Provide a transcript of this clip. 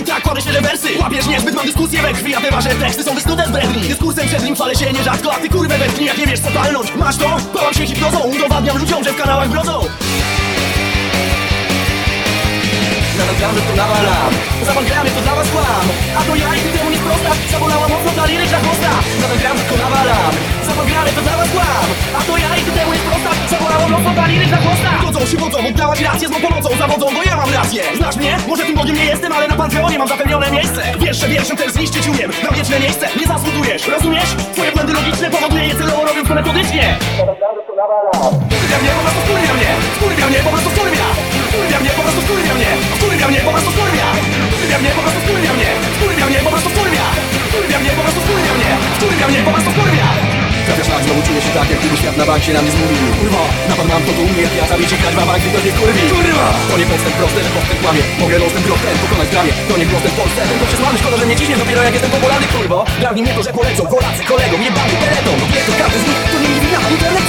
i tak świeże wersy Łapiesz niezbyt, mam dyskusję we krwi A te wasze teksty są wysnute z bredni. Dyskursem przed nim chwalę się nierzadko A ty kurwę wetknij, jak nie wiesz co palnąć Masz to? Bałam się hipnozą Udowadniam ludziom, że w kanałach brodzą Nadal gram, że to nawalam Zawal gramy, to dla was kłam. A to ja i ty temu nie sprostasz Zabolała mocno ta liryczna chłosta. Nadal gram, że to nawalam Zawal to dla was kłam. A to ja i ty temu nie sprostasz Zabolała mocno ta liryczna chłosta. Godzą się wodzą, oddałaś rację pomocą Zawodzą, bo ja mam rację. Znasz mnie? Może tym Bogiem nie jestem, ale na Panteonie mam zapewnione miejsce. Wiesz, że wierszem też zniszczyć umiem. Na wieczne miejsce nie zasługujesz, rozumiesz? Twoje błędy logiczne powoduje je celowo robiąc to metodycznie Wkurwia mnie, po prostu mnie Wkurwia mnie, na bank się na mnie zmówił Kurwa, napad mam to tu umie, ja grać w bank, to nie kurwi. Kurwa, to nie postęp prosty, że postęp kłamie. Mogę losem grot ten pokonać dramie. To nie postęp w Polsce, to przesłany Szkoda, że mnie ciśnie. Dopiero jak jestem popularny, kurwo. Dawniej mnie to, że polecą. Polacy, kolegom, jebany peleton No wie to każdy z nich, to nie wina Internet